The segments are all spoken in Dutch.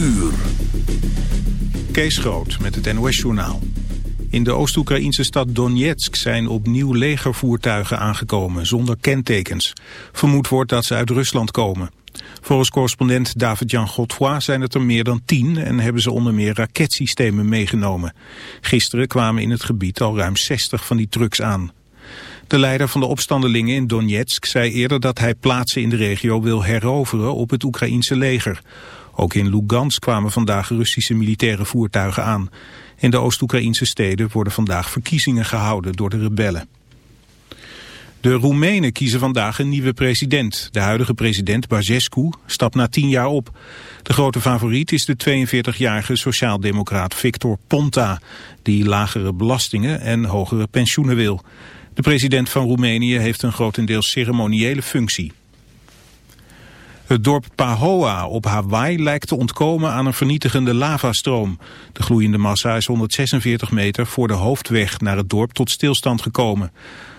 uur. Kees Groot met het NOS-journaal. In de Oost-Oekraïnse stad Donetsk zijn opnieuw legervoertuigen aangekomen zonder kentekens. Vermoed wordt dat ze uit Rusland komen. Volgens correspondent David-Jan Godfroy zijn het er meer dan tien en hebben ze onder meer raketsystemen meegenomen. Gisteren kwamen in het gebied al ruim 60 van die trucks aan. De leider van de opstandelingen in Donetsk zei eerder dat hij plaatsen in de regio wil heroveren op het Oekraïense leger. Ook in Lugansk kwamen vandaag Russische militaire voertuigen aan. In de Oost-Oekraïnse steden worden vandaag verkiezingen gehouden door de rebellen. De Roemenen kiezen vandaag een nieuwe president. De huidige president, Basescu, stapt na tien jaar op. De grote favoriet is de 42-jarige sociaaldemocraat Victor Ponta... die lagere belastingen en hogere pensioenen wil. De president van Roemenië heeft een grotendeels ceremoniële functie. Het dorp Pahoa op Hawaii lijkt te ontkomen aan een vernietigende lavastroom. De gloeiende massa is 146 meter voor de hoofdweg naar het dorp tot stilstand gekomen.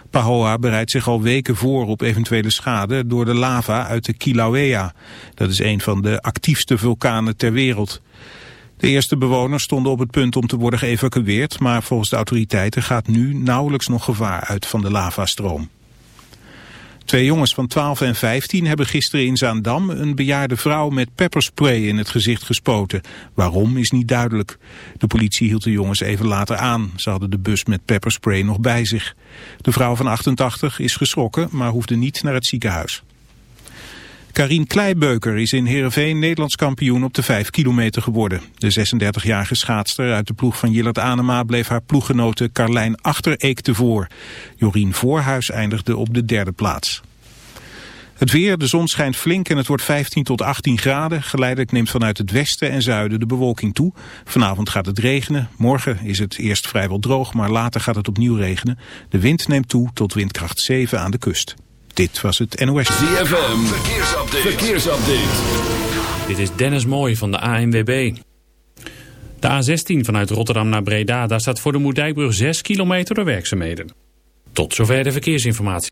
Pahoa bereidt zich al weken voor op eventuele schade door de lava uit de Kilauea. Dat is een van de actiefste vulkanen ter wereld. De eerste bewoners stonden op het punt om te worden geëvacueerd, maar volgens de autoriteiten gaat nu nauwelijks nog gevaar uit van de lavastroom. Twee jongens van 12 en 15 hebben gisteren in Zaandam een bejaarde vrouw met pepperspray in het gezicht gespoten. Waarom is niet duidelijk. De politie hield de jongens even later aan. Ze hadden de bus met pepperspray nog bij zich. De vrouw van 88 is geschrokken, maar hoefde niet naar het ziekenhuis. Karin Kleibeuker is in Heerenveen Nederlands kampioen op de 5 kilometer geworden. De 36-jarige schaatster uit de ploeg van Jillert Anema bleef haar ploeggenote Carlijn Achtereek tevoor. Jorien Voorhuis eindigde op de derde plaats. Het weer, de zon schijnt flink en het wordt 15 tot 18 graden. Geleidelijk neemt vanuit het westen en zuiden de bewolking toe. Vanavond gaat het regenen. Morgen is het eerst vrijwel droog, maar later gaat het opnieuw regenen. De wind neemt toe tot windkracht 7 aan de kust. Dit was het NOS. ZFM, verkeersupdate. verkeersupdate. Dit is Dennis Mooij van de ANWB. De A16 vanuit Rotterdam naar Breda, daar staat voor de Moerdijkbrug 6 kilometer door werkzaamheden. Tot zover de verkeersinformatie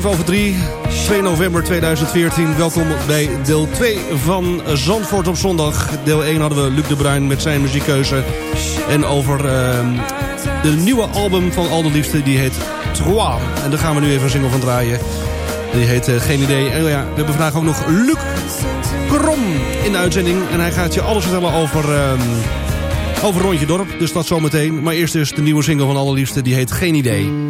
7 over 3, 2 november 2014. Welkom bij deel 2 van Zandvoort op zondag. Deel 1 hadden we Luc de Bruin met zijn muziekkeuze. En over uh, de nieuwe album van Aldo Liefste, die heet Trois. En daar gaan we nu even een single van draaien. Die heet uh, Geen Idee. En ja, we hebben vandaag ook nog Luc Krom in de uitzending. En hij gaat je alles vertellen over... Uh, over Rondje Dorp, dus dat zometeen. Maar eerst dus de nieuwe single van Allerliefste, die heet Geen Idee.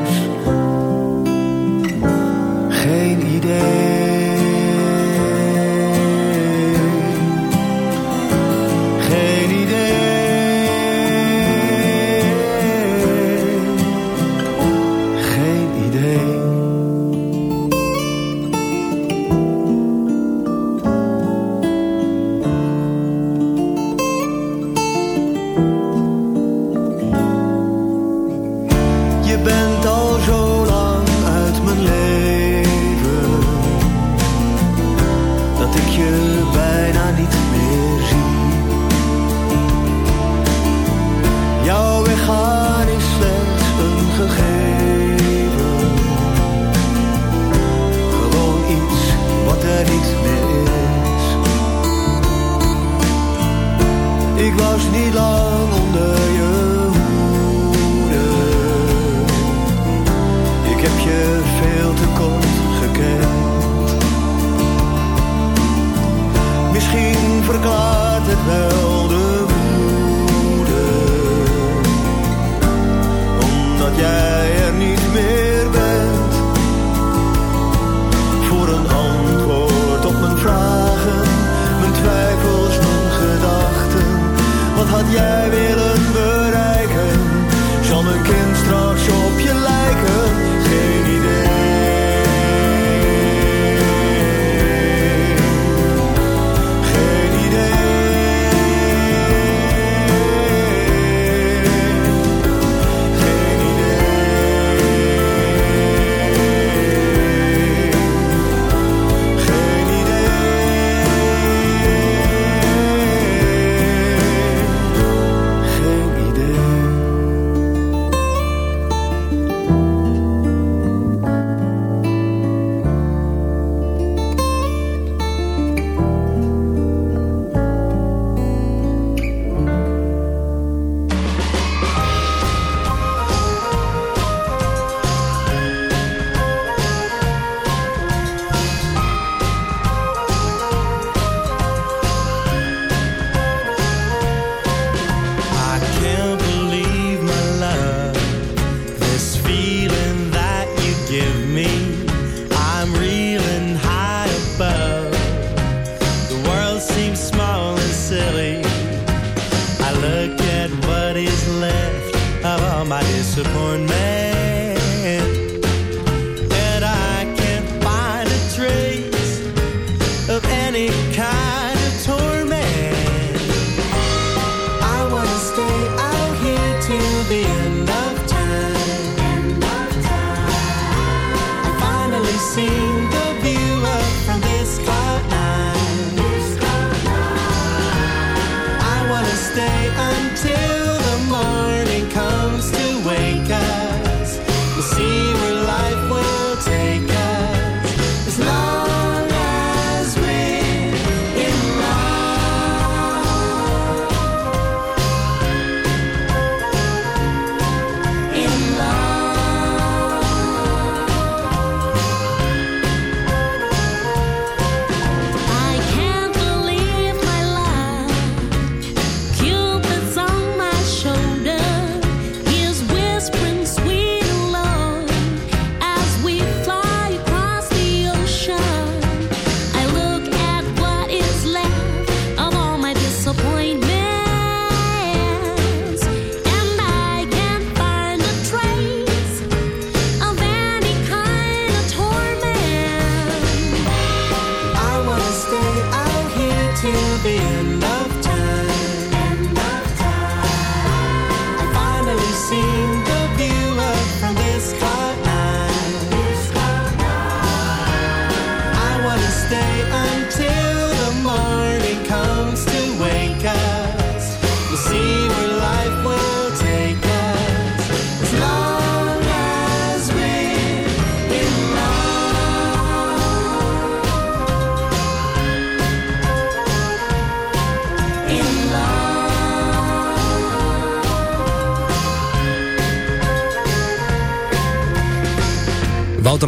day. disappointed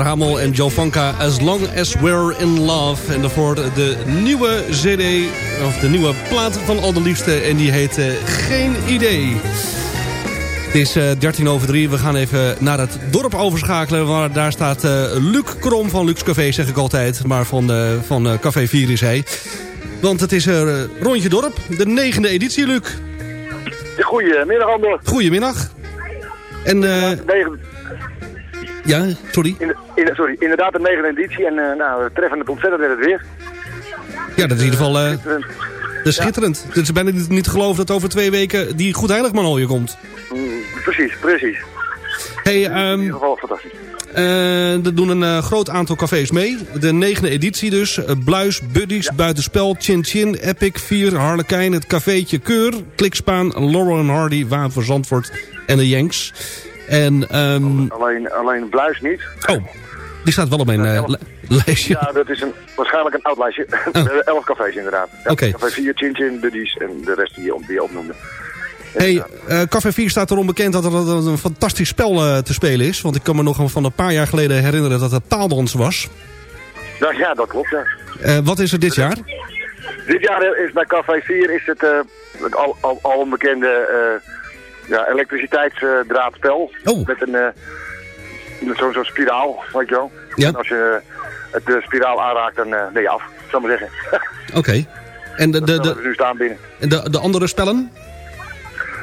Hamel en Joe Vanka, As Long As We're In Love. En daarvoor de nieuwe cd, of de nieuwe plaat van Al de Liefste. En die heet eh, Geen Idee. Het is eh 13 over 3. We gaan even naar het dorp overschakelen. Waar daar staat eh, Luc Krom van Lucs Café, zeg ik altijd. Maar van, eh, van eh, Café 4 is hij. Want het is eh, Rondje Dorp, de negende editie, Luc. Goedemiddag, Ander. Goedemiddag. En, eh, Negen, ja, sorry. in, in, sorry, inderdaad de negende editie en eh, nou, we treffen het ontzettend met het weer. Ja, dat is in ieder geval... eh, Dat is schitterend. Het is bijna niet, niet te geloven dat over twee weken die Goed Heiligman alweer komt. Mm, precies, precies. Hey, In ehm ieder geval fantastisch. eh, er doen een groot aantal cafés mee. De negende editie dus. Bluis, Buddies, Buitenspel, Chin Chin, Epic, Vier, Harlekijn, het cafeetje Keur, Klikspaan, Laurel Hardy, Waan van Zandvoort en de Yanks. En, ehm, Alleen, alleen Bluis niet. oh, die staat wel op mijn eh, li- lijstje. Ja, dat is een, waarschijnlijk een oud lijstje. Hebben elf cafés inderdaad. Ja, Oh. Oké. Café 4, Chin Chin, Buddies en de rest die je, op- die je opnoemde. Hey, eh, Café 4 staat erom bekend dat er een, een fantastisch spel eh, te spelen is. Want ik kan me nog van een paar jaar geleden herinneren dat het taaldans was. Nou, ja, dat klopt, ja. Wat is er dit jaar? Dit jaar is bij Café 4 is het, het al, al, al onbekende ja, elektriciteitsdraadspel. Oh. Met een eh, zo'n zo'n spiraal, weet je wel. Ja. En als je het de spiraal aanraakt, dan eh, ben je af, zou ik maar zeggen. Oké. En de, de, de, nu staan binnen. en de, de andere spellen?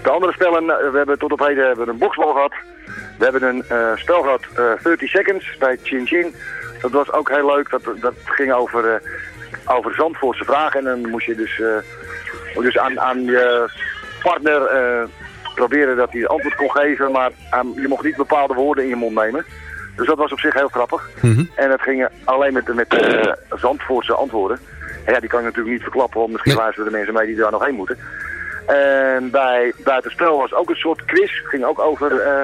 De andere spellen, eh, we hebben tot op heden hebben we een boksbal gehad. We hebben een eh, spel gehad, eh 30 Seconds, bij Chin Chin. Dat was ook heel leuk. Dat, dat ging over, eh, over Zandvoortse vragen. En dan moest je dus, eh, dus aan, aan je partner eh, proberen dat hij antwoord kon geven. Maar je mocht niet bepaalde woorden in je mond nemen. Dus dat was op zich heel grappig. En het ging alleen met, met eh, Zandvoortse antwoorden. En ja, die kan ik natuurlijk niet verklappen, want misschien Nee. luisteren de mensen mee die daar nog heen moeten. En bij Buitenspel was ook een soort quiz. Het ging ook over, eh,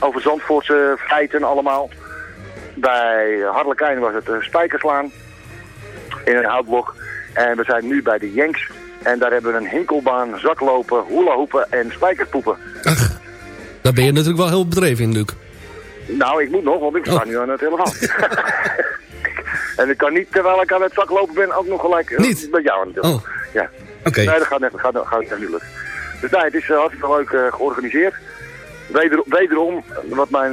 over Zandvoortse feiten allemaal. Bij Harlekijn was het uh, spijkerslaan in een houtblok. En we zijn nu bij de Jenks. En daar hebben we een hinkelbaan, zaklopen, hulahoepen en spijkerspoepen. Daar ben je natuurlijk wel heel bedreven in, Luc. Nou, ik moet nog, want ik sta Oh. nu aan de telefoon. en ik kan niet, terwijl ik aan het zaklopen ben, ook nog gelijk eh, Niet? met jou aan telefoon. Oh, Ja. oké. Nee, dat gaat net, dat gaat, dat lukken. Dus nee, het is eh, hartstikke leuk eh, georganiseerd. Weder, wederom, wat mij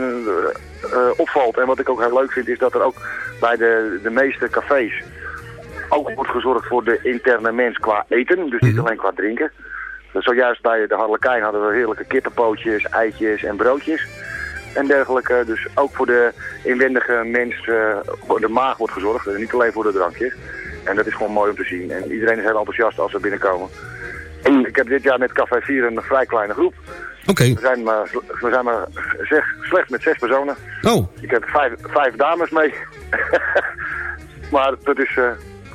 opvalt en wat ik ook heel leuk vind, is dat er ook bij de, de meeste cafés ook wordt gezorgd voor de interne mens qua eten. Dus niet alleen qua drinken. zojuist bij de Harlekijn hadden we heerlijke kippenpootjes, eitjes en broodjes en dergelijke. Dus ook voor de inwendige mens, eh, voor de maag wordt gezorgd. Dus niet alleen voor de drankjes. En dat is gewoon mooi om te zien. En iedereen is heel enthousiast als ze binnenkomen. Ik heb dit jaar met Café 4 een vrij kleine groep. Oké. We zijn maar, we zijn maar zeg, slechts met zes personen. Oh, Ik heb vijf, vijf dames mee. maar dat is, eh,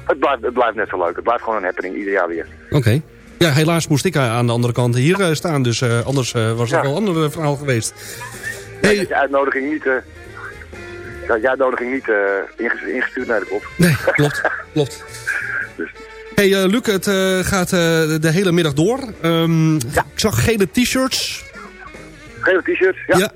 het, blijft, het blijft net zo leuk. Het blijft gewoon een happening ieder jaar weer. oké. Ja, helaas moest ik aan de andere kant hier eh, staan. Dus eh, anders eh, was het Ja. wel een ander verhaal geweest. Ja, Hey, dat je uitnodiging niet, eh ja, je uitnodiging niet eh, inges- ingestuurd naar de kop. nee, klopt. klopt. Dus- Hey, eh, Luc, het eh, gaat eh, de hele middag door. Ehm, Ik zag gele t-shirts. Gele t-shirts, ja.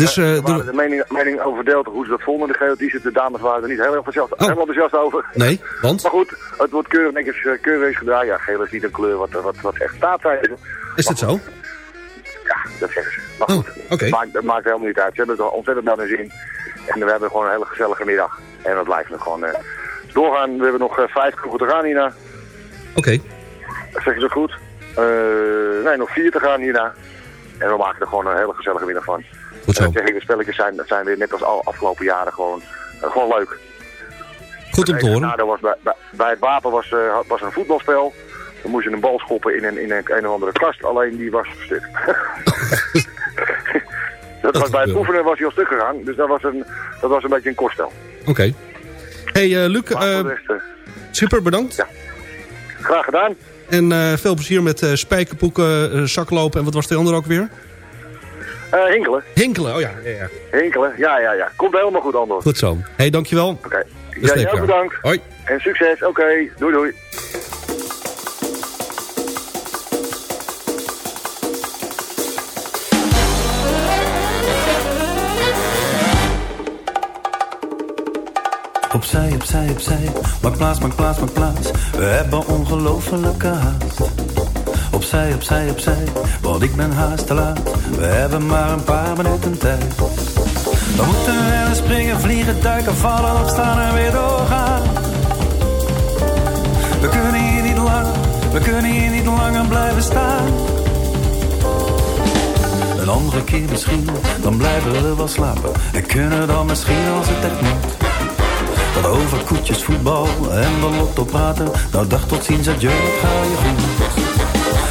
Dus Eh, eh, er waren de- mening, mening over verdeeld hoe ze dat vonden, de t-shirts. De dames waren er niet heel enthousiast, heel enthousiast over. nee, want? Maar goed, het wordt keurig netjes uh, keurwees gedraaid. Ja, geel is niet een kleur wat, wat, wat echt staat zijn. Is dat zo? Ja, dat zeggen ze. Maar Oh, goed, dat, maakt, dat maakt helemaal niet uit. Ze hebben het er ontzettend naar hun zin. En we hebben gewoon een hele gezellige middag. En dat blijft nog gewoon eh, doorgaan. We hebben nog eh, vijf kroegen te gaan hierna. Oké. Zeg je dat goed? Eh, nee, nog vier te gaan hierna. En we maken er gewoon een hele gezellige middag van. Goed zo. De spelletjes zijn, zijn weer net als al afgelopen jaren gewoon, eh, gewoon leuk. Goed om te horen. was bij, bij, bij het wapen was, eh, was een voetbalspel. Dan moest je een bal schoppen in een, in een, een of andere kast, alleen die was stuk. dat was, bij het oefenen was hij al stuk gegaan, dus dat was een, dat was een beetje een koststel. Oké. Hey, eh, Luc, rest, super bedankt. Ja. graag gedaan. En veel plezier met spijkerpoeken, eh, zaklopen en wat was de andere ook weer? Eh, hinkelen, Hinkelen, oh ja. ja, ja. hinkelen, ja, ja, ja. Komt helemaal goed, Andor. Goed zo. hey, dankjewel. Oké. We Ja, jij ook bedankt. Hoi. En succes, oké. Doei, doei. Opzij, opzij, opzij. Maak plaats, maak plaats, maak plaats. We hebben ongelofelijke haast. Opzij, opzij, opzij. Want ik ben haast te laat. We hebben maar een paar minuten tijd. We moeten rennen, springen, vliegen, duiken, vallen, opstaan en weer doorgaan. We kunnen hier niet langer, we kunnen hier niet langer blijven staan. Een andere keer misschien, dan blijven we wel slapen. En kunnen dan misschien als het echt moet. Wat over koetjes, voetbal en lotto praten. Nou dag tot ziens, adieu, het ga je goed.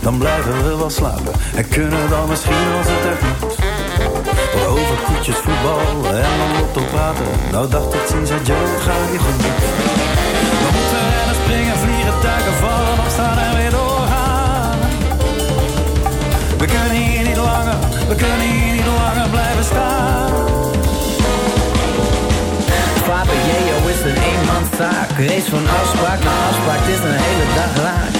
Dan blijven we wel slapen. En kunnen dan misschien als het echt moet. Wat over koetjes, voetbal en dan lotto praten. Nou dag tot ziens, adieu, het gaat je goed. We moeten rennen, springen, vliegen, duiken, vallen, opstaan en weer doorgaan. We kunnen hier niet langer, we kunnen hier niet langer blijven staan. Papa, jee, is een eenmanszaak. Race van afspraak naar afspraak, het is een hele dag raak.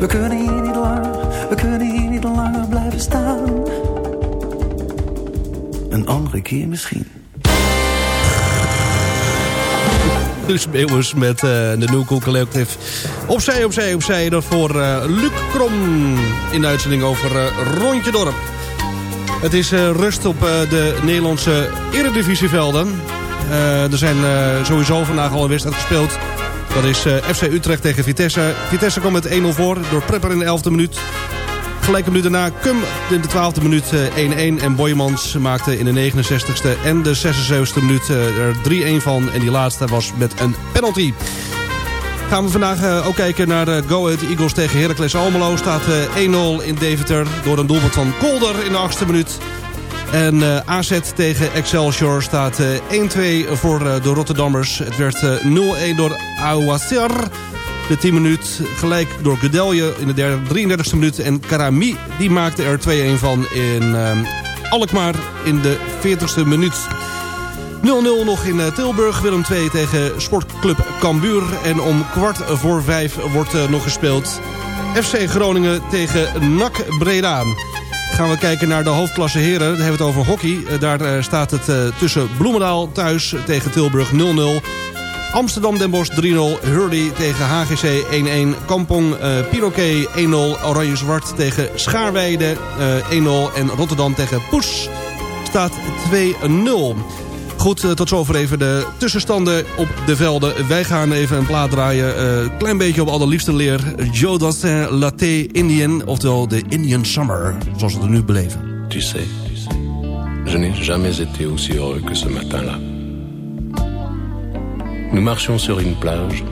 We kunnen hier niet langer, we kunnen hier niet langer blijven staan. Een andere keer misschien. Dus Meeuwis met eh, de New Cool Collective. Opzij, opzij, opzij. Dat voor eh, Luc Krom in de uitzending over eh, Rondje Dorp. Het is rust op de Nederlandse eredivisievelden. Er zijn sowieso vandaag al een wedstrijd gespeeld. Dat is eh, FC Utrecht tegen Vitesse. Vitesse kwam met 1-0 voor door Prepper in de 11e minuut. Gelijke minuut daarna Kum in de 12e minuut eh, 1-1. En Boymans maakte in de 69e en de 76e minuut eh, er 3-1 van. En die laatste was met een penalty. Gaan we vandaag eh, ook kijken naar de Go Ahead Eagles tegen Heracles Almelo. Staat eh, 1-0 in Deventer door een doelpunt van Kolder in de 8e minuut. En eh, AZ tegen Excelsior staat eh, 1-2 voor eh, de Rotterdammers. Het werd eh, 0-1 door Awassar. De 10 minuut gelijk door Gedelje in de derde, 33e minuut. En Karami die maakte er 2-1 van in eh, Alkmaar in de 40e minuut. 0-0 nog in eh, Tilburg. Willem 2 tegen Sportclub Cambuur. En om kwart voor vijf wordt eh, nog gespeeld. FC Groningen tegen NAC Breda. Gaan we kijken naar de hoofdklasse heren. Dan hebben we het over hockey. Eh, Daar eh, staat het eh, tussen Bloemendaal thuis tegen Tilburg 0-0. Amsterdam Den Bosch 3-0. Hurley tegen HGC 1-1. Kampong eh Piroquet 1-0. Oranje-Zwart tegen Schaarweide eh, 1-0. En Rotterdam tegen Poes staat 2-0. Goed, eh, tot zover even de tussenstanden op de velden. Wij gaan even een plaat draaien. Een klein beetje op allerliefste leer. Joe Dassin Latte Indian. Oftewel de Indian Summer. Zoals we het nu beleven. Tu sais, je n'ai jamais été aussi heureux que ce matin-là. Nous marchions sur une plage,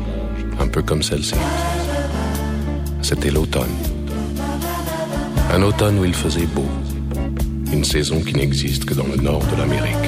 un peu comme celle-ci. C'était l'automne. Un automne où il faisait beau. Une saison qui n'existe que dans le nord de l'Amérique.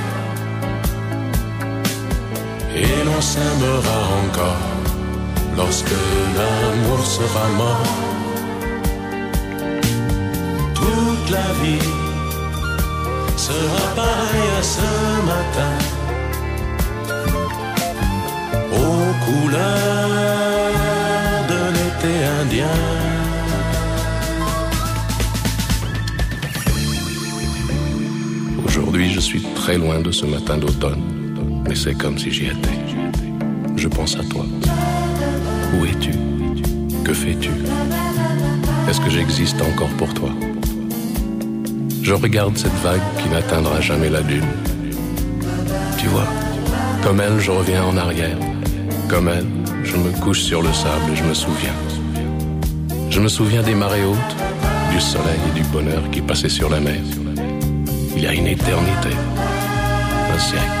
Et l'on s'aimera encore lorsque l'amour sera mort. Toute la vie sera pareille à ce matin. Aux couleurs de l'été indien. Aujourd'hui, je suis très loin de ce matin d'automne, c'est comme si j'y étais. Je pense à toi. Où es-tu? Que fais-tu? Est-ce que j'existe encore pour toi? Je regarde cette vague qui n'atteindra jamais la dune. Tu vois, comme elle, je reviens en arrière. Comme elle, je me couche sur le sable et je me souviens. Je me souviens des marées hautes, du soleil et du bonheur qui passaient sur la mer. Il y a une éternité, un siècle,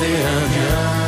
de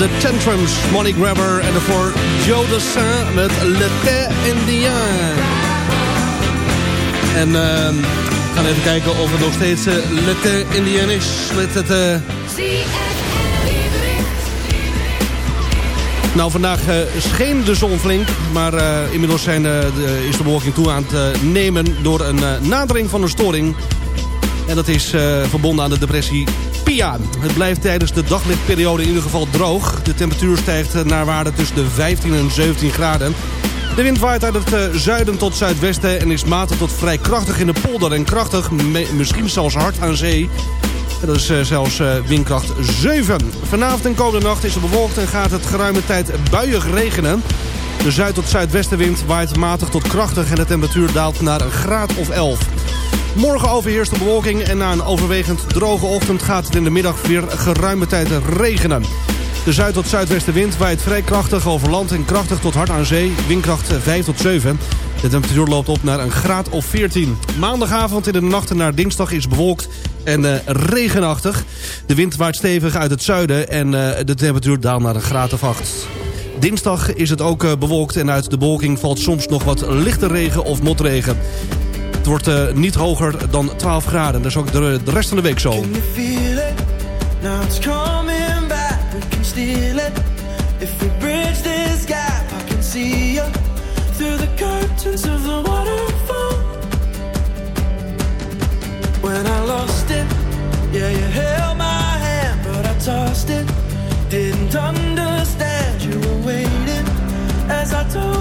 the Tantrums, Money Grabber en daarvoor Joe Dassin met L'été Indien. En ehm, we gaan even kijken of het nog steeds uh, L'été Indien is met het... eh, Nou, vandaag eh, scheen de zon flink, maar inmiddels zijn, de, is de bewolking toe aan het nemen door een nadering van een storing. En dat is verbonden aan de depressie Het blijft tijdens de daglichtperiode in ieder geval droog. De temperatuur stijgt eh, naar waarde tussen de 15 en 17 graden. De wind waait uit het eh, zuiden tot zuidwesten en is matig tot vrij krachtig in de polder. En krachtig, misschien zelfs hard aan zee. Dat is eh, zelfs windkracht 7. Vanavond en komende nacht is het bewolkt en gaat het geruime tijd buiig regenen. De zuid- tot zuidwestenwind waait matig tot krachtig en de temperatuur daalt naar een graad of 11. Morgen overheerst de bewolking en na een overwegend droge ochtend gaat het in de middag weer geruime tijd regenen. De zuid- tot zuidwestenwind waait vrij krachtig over land en krachtig tot hard aan zee. Windkracht 5 tot 7. De temperatuur loopt op naar een graad of 14. Maandagavond in de nachten naar dinsdag is bewolkt en eh, regenachtig. De wind waait stevig uit het zuiden en eh, de temperatuur daalt naar een graad of 8. Dinsdag is het ook eh, bewolkt en uit de bewolking valt soms nog wat lichte regen of motregen. Wordt eh, niet hoger dan 12 graden. Dat is ook de, de rest van de week zo. When I lost it, yeah, you held my hand, but I tossed it. Didn't understand you were waiting as I dove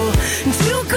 to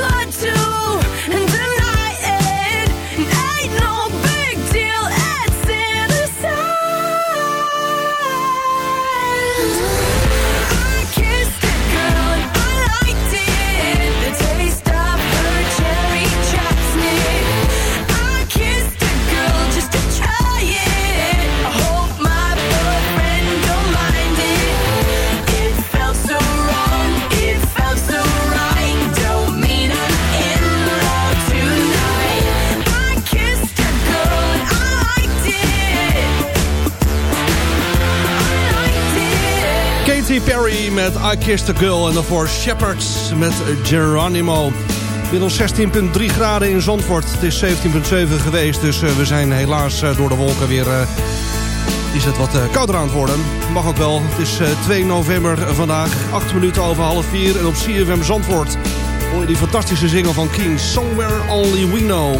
met I Kissed a Girl. En daarvoor Shepherds met Geronimo. Inmiddels 16,3 graden in Zandvoort. Het is 17,7 geweest. Dus eh, we zijn helaas eh, door de wolken weer... eh, is het wat kouder aan het worden. Mag ook wel. Het is eh, 2 november vandaag. 8 minuten over half 4. En op CFM Zandvoort hoor je die fantastische single van King. Somewhere Only We Know.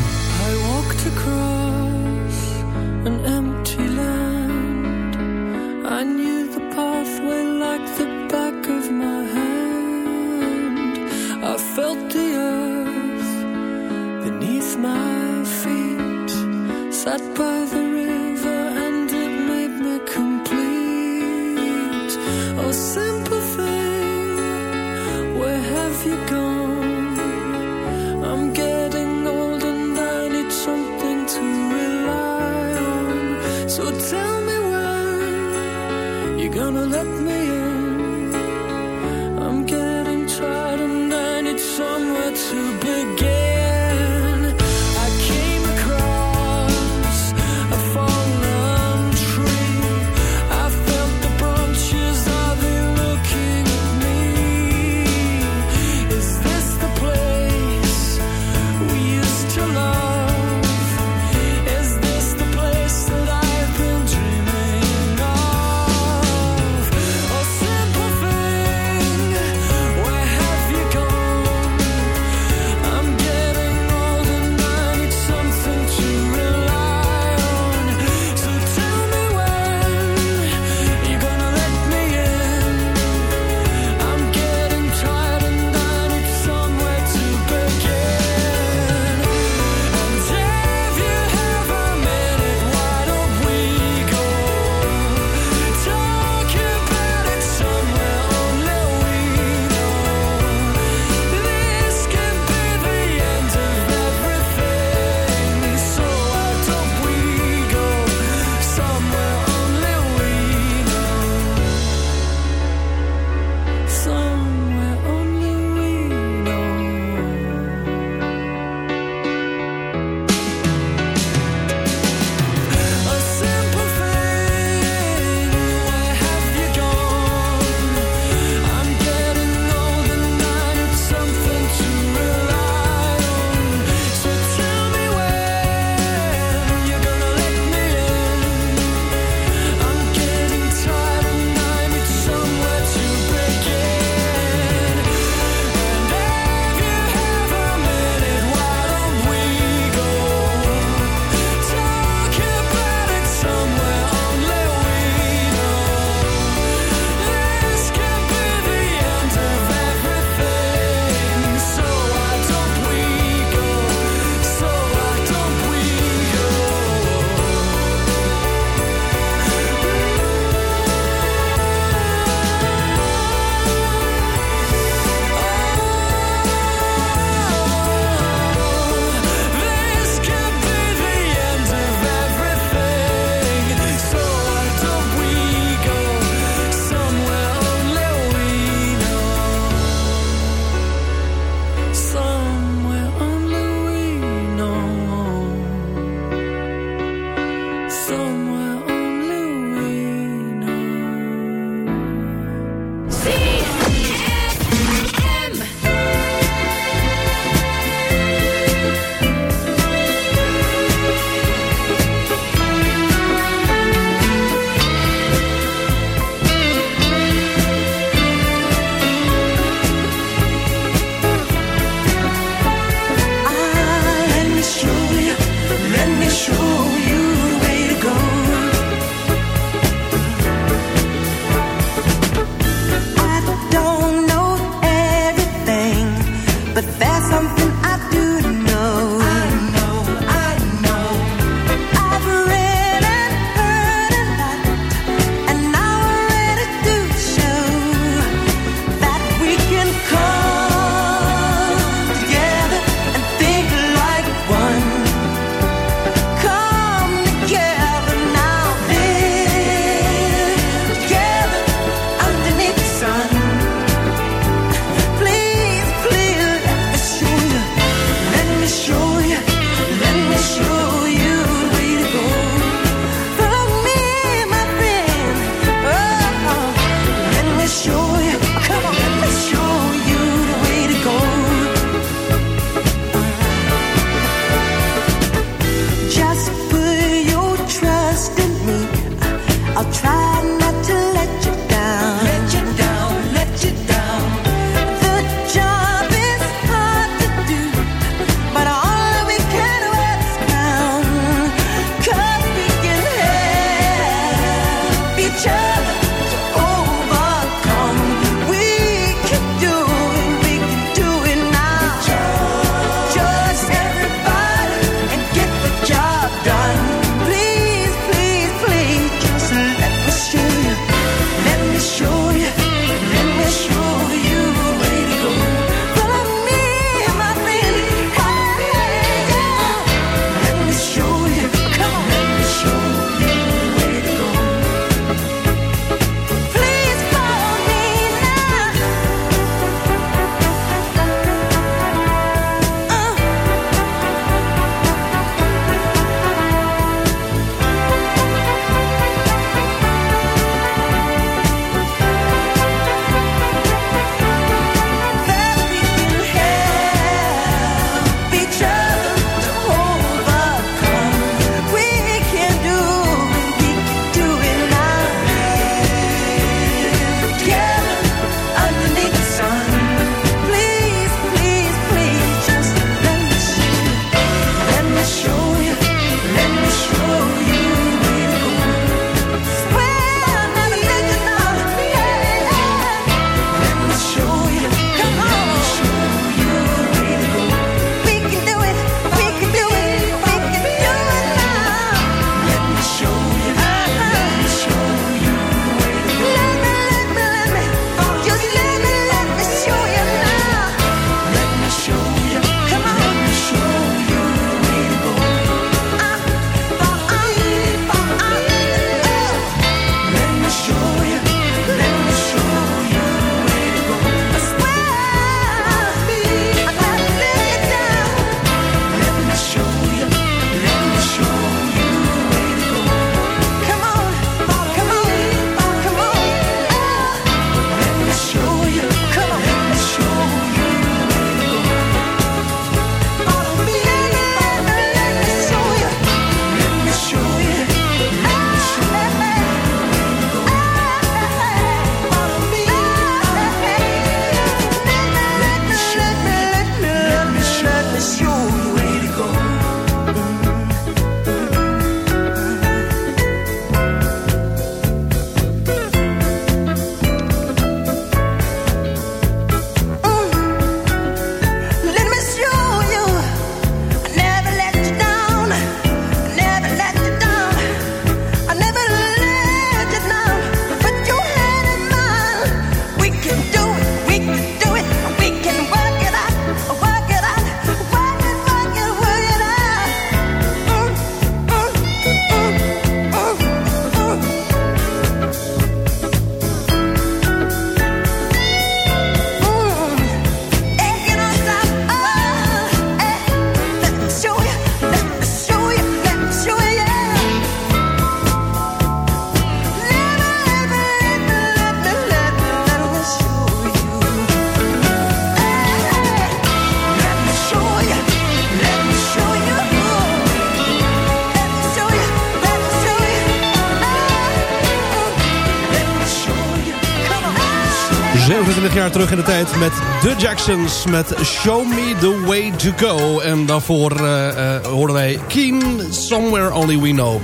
25 jaar terug in de tijd met The Jacksons met Show Me The Way To Go. En daarvoor eh, eh, hoorden wij Keen, Somewhere Only We Know.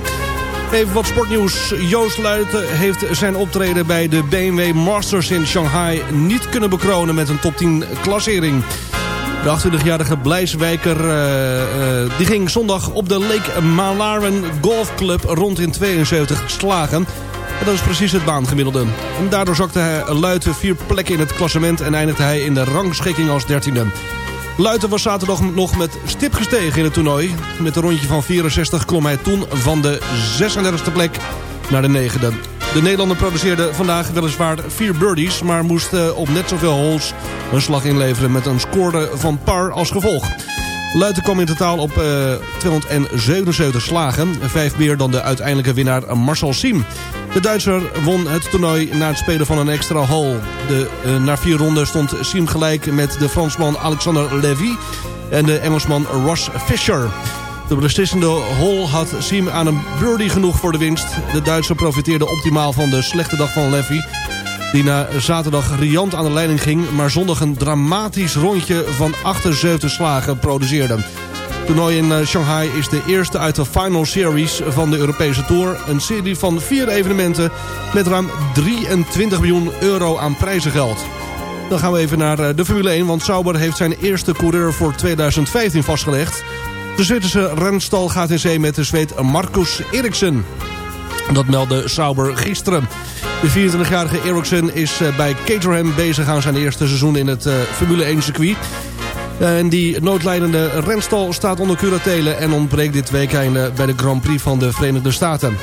Even wat sportnieuws. Joost Luiten heeft zijn optreden bij de BMW Masters in Shanghai... niet kunnen bekronen met een top 10 klassering. De 28-jarige Blijswijker eh, die ging zondag op de Lake Malaren Golf Club rond in 72 slagen... Dat is precies het baangemiddelde. En daardoor zakte hij Luiten vier plekken in het klassement... en eindigde hij in de rangschikking als dertiende. Luiten was zaterdag nog met stip gestegen in het toernooi. Met een rondje van 64 klom hij toen van de 36e plek naar de 9e. De Nederlander produceerde vandaag weliswaar vier birdies... maar moest eh, op net zoveel holes een slag inleveren... met een score van par als gevolg. Luiten kwam in totaal op eh, 277 slagen. Vijf meer dan de uiteindelijke winnaar Marcel Siem. De Duitser won het toernooi na het spelen van een extra hole. De, eh, na vier ronden stond Siem gelijk met de Fransman Alexander Levy... en de Engelsman Ross Fisher. De beslissende hole had Siem aan een birdie genoeg voor de winst. De Duitser profiteerde optimaal van de slechte dag van Levy die na zaterdag riant aan de leiding ging... maar zondag een dramatisch rondje van 78 slagen produceerde. Het toernooi in eh, Shanghai is de eerste uit de Final Series van de Europese Tour. Een serie van vier evenementen met ruim 23 miljoen euro aan prijzengeld. Dan gaan we even naar eh, de Formule 1, want Sauber heeft zijn eerste coureur voor 2015 vastgelegd. De Zwitserse renstal gaat in zee met de Zweed Marcus Eriksen. Dat meldde Sauber gisteren. De 24-jarige Ericsson is eh, bij Caterham bezig aan zijn eerste seizoen in het eh, Formule 1 circuit. En die noodlijdende renstal staat onder curatele en ontbreekt dit weekend bij de Grand Prix van de Verenigde Staten.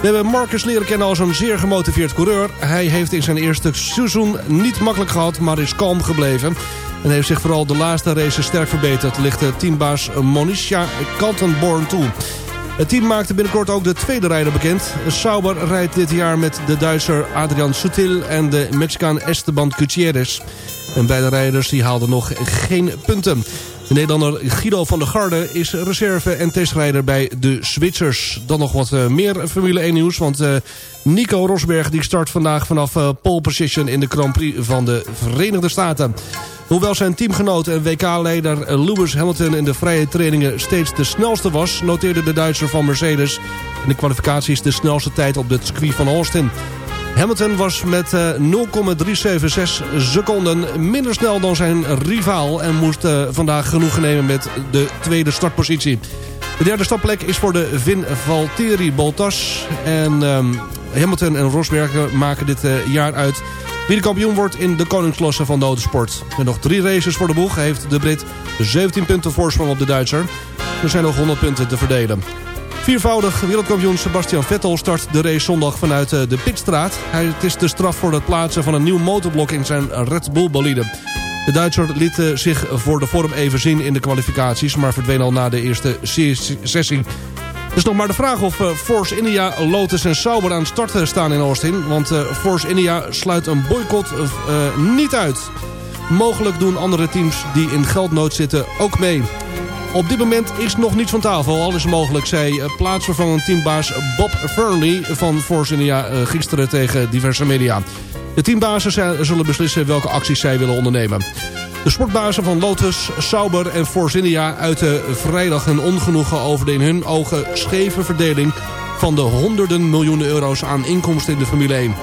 We hebben Marcus leren kennen als een zeer gemotiveerd coureur. Hij heeft in zijn eerste seizoen niet makkelijk gehad, maar is kalm gebleven. En heeft zich vooral de laatste races sterk verbeterd, ligt de teambaas Monisha Kaltenborn toe. Het team maakte binnenkort ook de tweede rijder bekend. Sauber rijdt dit jaar met de Duitser Adrian Sutil en de Mexicaan Esteban Gutierrez. En beide rijders die haalden nog geen punten. De Nederlander Guido van der Garde is reserve en testrijder bij de Zwitsers. Dan nog wat eh, meer Formule 1 nieuws, want eh, Nico Rosberg die start vandaag vanaf eh, pole position in de Grand Prix van de Verenigde Staten. Hoewel zijn teamgenoot en WK-leider Lewis Hamilton in de vrije trainingen steeds de snelste was... noteerde de Duitser van Mercedes in de kwalificaties de snelste tijd op het circuit van Austin. Hamilton was met eh, 0,376 seconden minder snel dan zijn rivaal... en moest eh, vandaag genoegen nemen met de tweede startpositie. De derde startplek is voor de Vin Valtteri Bottas. En ehm, Hamilton en Rosberg maken dit eh, jaar uit wie de kampioen wordt in de koningsklasse van de autosport. Met nog drie races voor de boeg heeft de Brit 17 punten voorsprong op de Duitser. Er zijn nog 100 punten te verdelen. Viervoudig wereldkampioen Sebastian Vettel start de race zondag vanuit eh, de Pitstraat. Hij, het is de straf voor het plaatsen van een nieuw motorblok in zijn Red Bull bolide. De Duitser liet eh, zich voor de vorm even zien in de kwalificaties... maar verdween al na de eerste sessie. Het is nog maar de vraag of uh, Force India, Lotus en Sauber aan start staan in Austin. Want uh, Force India sluit een boycott uh, niet uit. Mogelijk doen andere teams die in geldnood zitten ook mee. Op dit moment is nog niets van tafel. Al is mogelijk, zei plaatsvervangend teambaas Bob Fernley van Force India gisteren tegen diverse media. De teambazen zullen beslissen welke acties zij willen ondernemen. De sportbazen van Lotus, Sauber en Force India uiten vrijdag hun ongenoegen over de in hun ogen scheve verdeling van de honderden miljoenen euro's aan inkomsten in de Formule 1.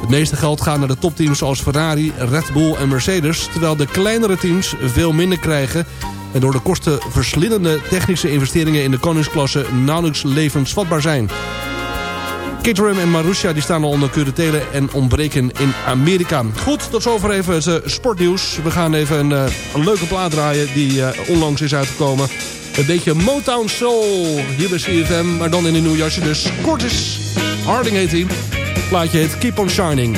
Het meeste geld gaat naar de topteams zoals Ferrari, Red Bull en Mercedes... terwijl de kleinere teams veel minder krijgen... en door de kosten verslindende technische investeringen in de koningsklasse nauwelijks levensvatbaar zijn. Caterham en Marussia die staan al onder curatele en ontbreken in Amerika. Goed, tot zover even het uh, sportnieuws. We gaan even een, uh, een leuke plaat draaien die uh, onlangs is uitgekomen. Een beetje Motown Soul hier bij CFM, maar dan in een nieuw jasje. Dus Curtis Harding heet hij. Het plaatje heet Keep on Shining.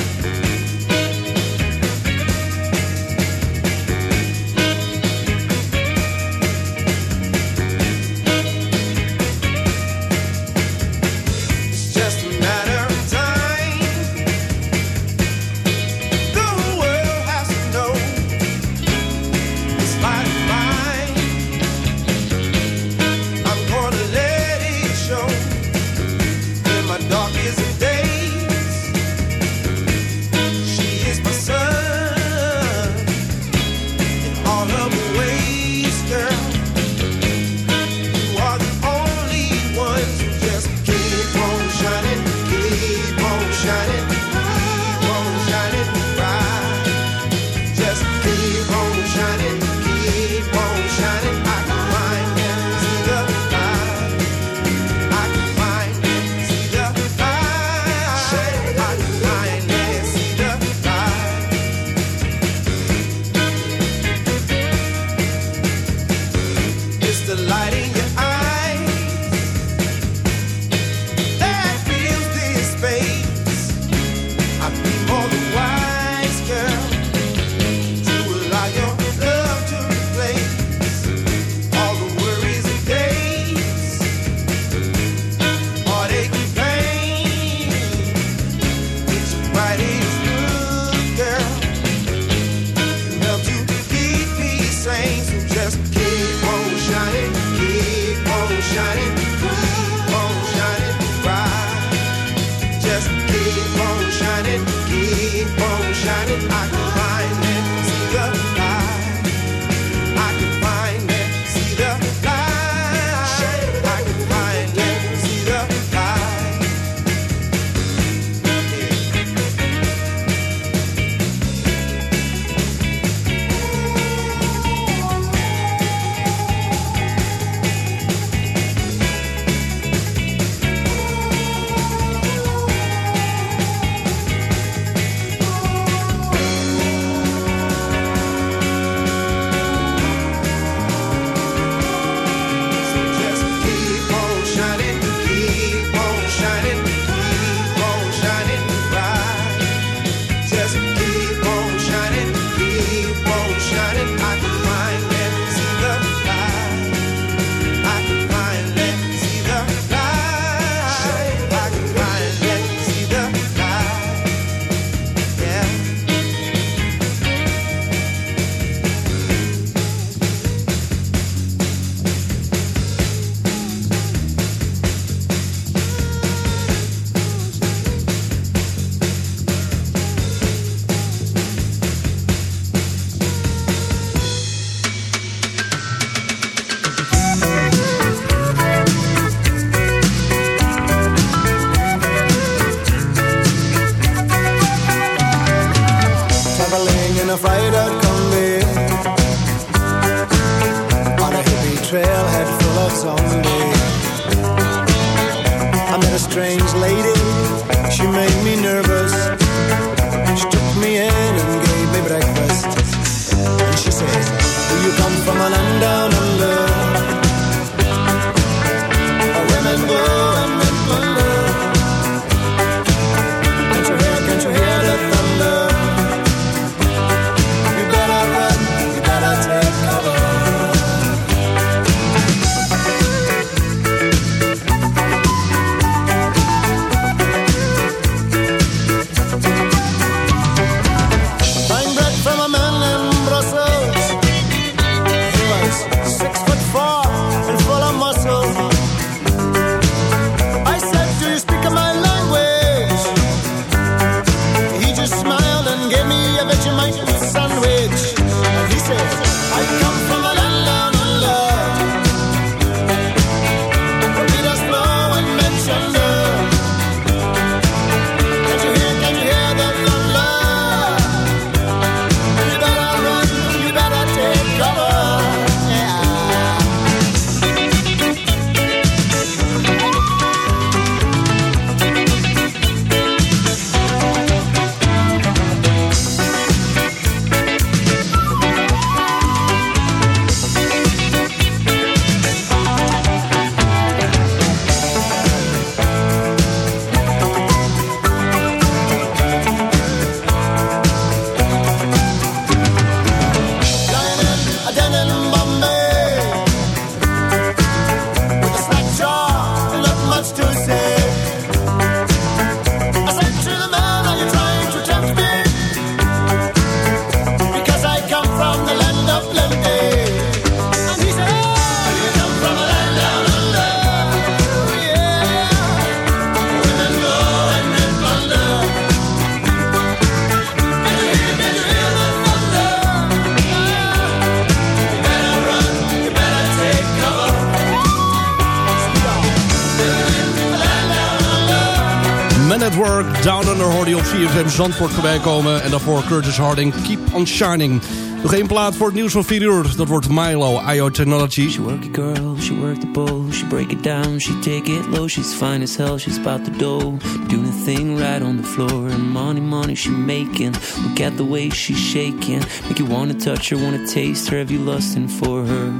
CFM Zandvoort voorbij komen. En daarvoor Curtis Harding, Keep on Shining. Nog één plaat voor het nieuws van 4 uur. Dat wordt Milo, IO Technology. She work it girl, she work the bowl, she break it down, she take it low, she's fine as hell, she's about the dough, doing a thing right on the floor, and money, money she making, look at the way she's shaking, make you wanna touch her, wanna taste her, have you lusting for her,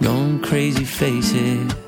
gone crazy, face it.